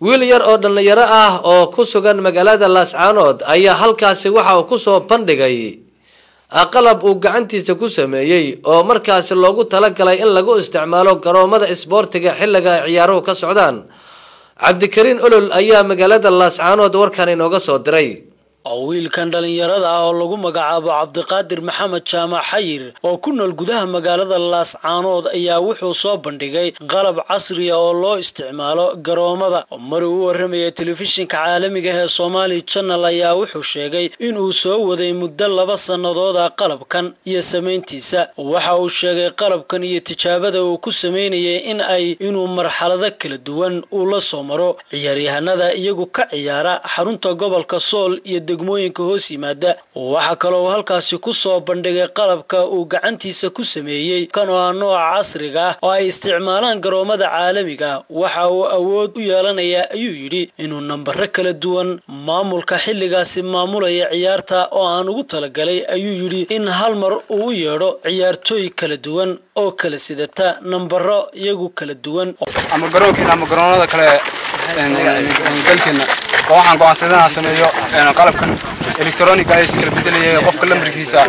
wiil yar oo dhallinyaro ah oo ku sugan magaalada laascaanood ayaa halkaasi waxa uu ku soo bandhigay qalab uu gacantiisa ku sameeyey oo markaasi loogu talagalay in lagu isticmaalo garoomada isboortiga xilliga ay ciyaaruhu ka socdaan. Cabdikariin olol ayaa magaalada laascaanood warkan inooga soo diray wiilkan dhallinyarada ah oo lagu magacaabo cabdiqaadir maxamed jaamac xayir oo ku nool gudaha magaalada laascaanood ayaa wuxuu soo bandhigay qalab casriya oo loo isticmaalo garoomada. Mari u warramaya telefishinka caalamiga ee somaali channel ayaa wuxuu sheegay inuu soo waday muddo laba sannadood ah qalabkan iyo samayntiisa. Waxa uu sheegay qalabkan iyo tijaabada uu ku samaynayay in ay inuu marxalado kala duwan uu la soo maro ciyaaryahanada iyagu ka ciyaara xarunta gobolka sool iyo degmooyinka hoos yimaada waxaa kaloo halkaasi ku soo bandhigay qalabka uu gacantiisa ku sameeyey. Kan oo ah nooca casriga ah oo ay isticmaalaan garoomada caalamiga. Waxa uu awood u yeelanayaa ayuu yidhi inuu nambaro kala duwan maamulka xilligaasi maamulaya ciyaarta oo aan ugu talagalay ayuu yidhi in hal mar uu u yeedho ciyaartooy kala duwan oo kala sidata nambaro iyagu kala duwan oo waxaan go'aansaday inaan sameeyo qalabkan electronic ay iskala bedelayay qofka lambarkiisa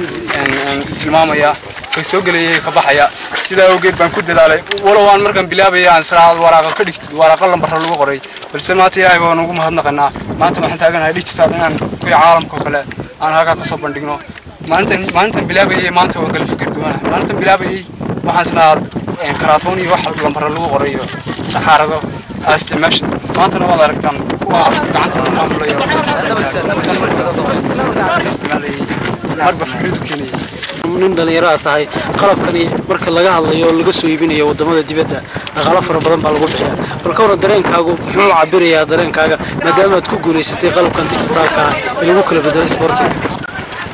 tilmaamaya ka soo gelayay ka baxaya. Sidaa awgeed baan ku dadaalay walow aan markaan bilaabaya aan salaad waraaqa ka dhigtid waraaqa lambarra lagu qoray. Balse maanta ilaahay baan ugu mahadnaqanaa maanta waxaan taaganahay digital inaan kuwii caalamka oo kale aan halkaa ka soo bandhigno. Maalintan maalintan bilaabayay maanta waan kala fikir duwanahay maalintan bilaabayay waxaan islahaa karaatoon iyo wax lambarra lagu qoray iyo saxaarado isticmaasha maantana waad aragtaan nin dhallinyaro aad tahay qalabkani marka laga hadlayo laga soo iibinayo waddamada dibadda dhaqaalo fara badan baa lagu bixiya bal ka waran dareenkaagu muxuu cabirayaa dareenkaaga maadaama aad ku guulaysatay qalabkan dijitaalka ah ee lagu kala bedelo isboortiga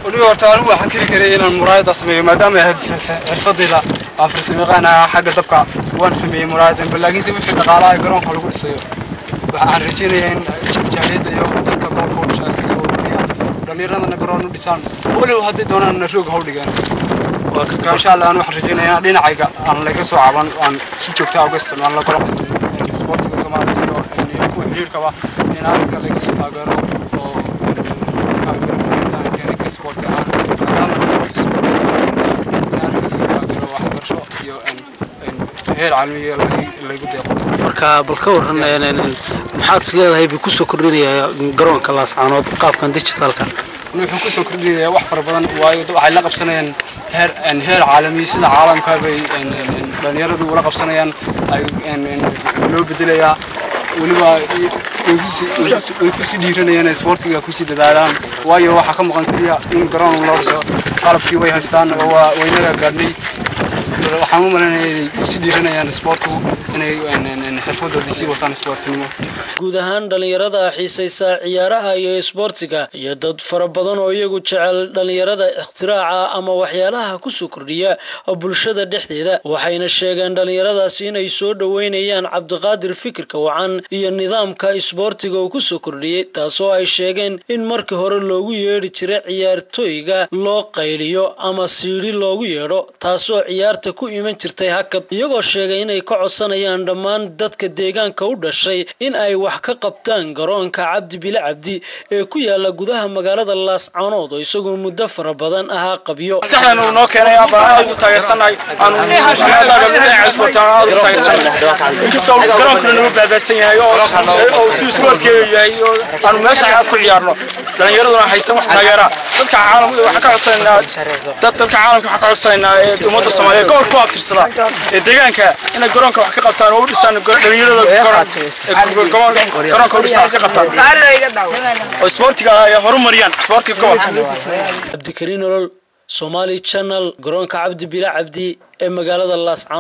weliba horta anigu waxaan keli karay inaan muraayada sameeyo maadaama xirfadayda aan farsamayaqaan xagga dabka waan sameeyey muraayadan bal laakiinse wixii dhaqaalaha garoonka lagu dhisayo waxaan rajaynayaa in jaaliyadda iyo dadka gobolka u dhashaa isaga soo wariyaan dhallinyaradana garoon u dhisaan weliba hadday doonaanna roog ha u dhigaan marka insha allah aan waxaan rajaynayaa dhinacayga aan laga soo caban aan si joogta uga isticmaalno garoonka sportiga kamaada iyo kuwa xiriirkaba in arrinka laga soo taageero oo taageero furitaanka keeninka sporti ahaan maadaama sporti in arrinka laga marka bal ka waran maxaad is leedahay buu ku soo kordhinayaa garoonka laascaanood qaabkan dijitaalka? Wuxuu ku soo kordhinayaa wax fara badan waayo waxay la qabsanayaan heer heer caalami sida caalamka bay dhalinyaradu ula qabsanayaan ay loo bedelayaa weliba way ku sii dhiiranayaan isboortiga ku sii dadaalaan. Waayo waxaa ka maqan keliya in garoon loo dhiso. Qalabkii way haystaan oo waynaga gaadhnay waxaan u malaynayaa inay ku sii dhiiranayaan isboortigu inay xirfadoodii sii wataan isboortinimo guud ahaan dhallinyarada xiisaysa ciyaaraha iyo isboortiga iyo dad fara badan oo iyagu jecel dhallinyarada ikhtiraca ama waxyaalaha ku soo kordhiya bulshada dhexdeeda waxayna sheegeen dhallinyaradaasi inay soo dhoweynayaan cabdiqaadir fikirka wacan iyo nidaamka isboortiga uu ku soo kordhiyey taasoo ay sheegeen in markii hore loogu yeedhi jiray ciyaartooyga loo qayliyo ama siidhi loogu yeedho taasoo ciyaarta ku iman jirtay hakad iyagoo sheegay inay ka codsanayaan dhammaan dadka deegaanka u dhashay in ay wax ka qabtaan garoonka cabdi bile cabdi ee ku yaalla gudaha magaalada laascaanood oo isagoo muddo fara badan ahaa qabyo haysan wax taageera dadka caalamka waxaan ka codsanaynaa dad dadka caalamka waxaan ka codsanaynaa ee ummadda soomaaliyeed gobolka ku abtirsada ee deegaanka inay garoonka wax ka qabtaan oo u dhisaan dhalinyarada garoonka u dhisaan wax ka qabtaan. Oo isboortiga ay horumariyaan. Isboortiga gobolka cabdikariin olol somaali channel garoonka cabdi bila cabdi ee magaalada laascaanood